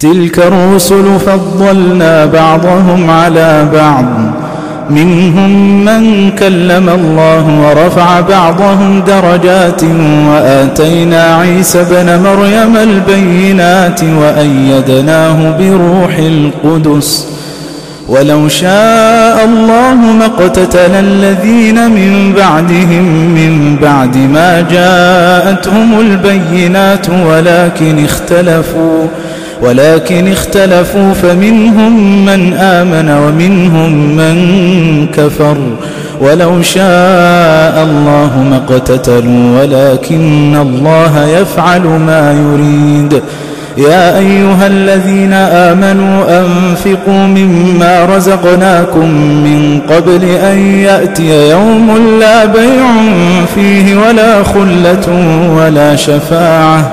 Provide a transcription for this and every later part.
تلك الرسل فضلنا بعضهم على بعض. منهم من كلم الله ورفع بعضهم درجات وآتينا عيسى بن مريم البينات وأيدناه بروح القدس. ولو شاء الله ما اقتتل الذين من بعدهم من بعد ما جاءتهم البينات ولكن اختلفوا. ولكن اختلفوا فمنهم من آمن ومنهم من كفر ولو شاء الله ما اقتتلوا ولكن الله يفعل ما يريد. يا أيها الذين آمنوا أنفقوا مما رزقناكم من قبل أن يأتي يوم لا بيع فيه ولا خلة ولا شفاعة.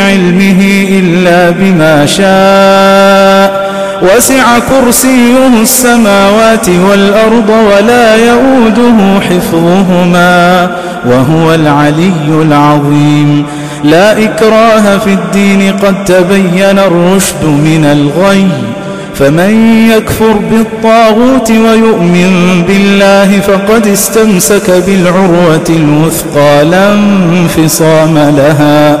علمه إلا بما شاء. وسع كرسيه السماوات والأرض ولا يؤوده حفظهما وهو العلي العظيم. لا إكراه في الدين قد تبين الرشد من الغي. فمن يكفر بالطاغوت ويؤمن بالله فقد استمسك بالعروة الوثقى لا انفصام لها.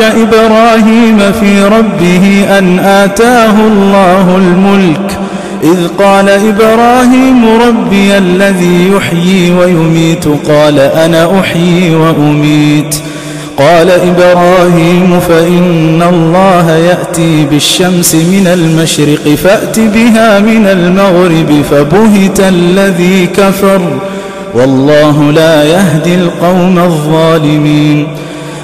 إبراهيم في ربه أن آتاه الله الملك إذ قال إبراهيم ربي الذي يحيي ويميت قال أنا أحيي وأميت. قال إبراهيم فإن الله يأتي بالشمس من المشرق فأت بها من المغرب فبهت الذي كفر والله لا يهدي القوم الظالمين.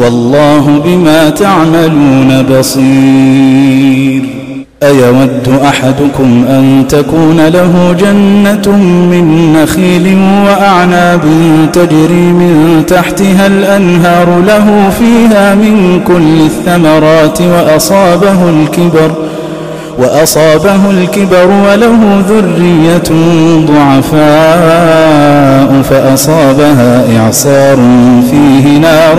والله بما تعملون بصير. أيود أحدكم أن تكون له جنة من نخيل وأعناب تجري من تحتها الأنهار له فيها من كل الثمرات وأصابه الكبر وأصابه الكبر وله ذرية ضعفاء فأصابها إعصار فيه نار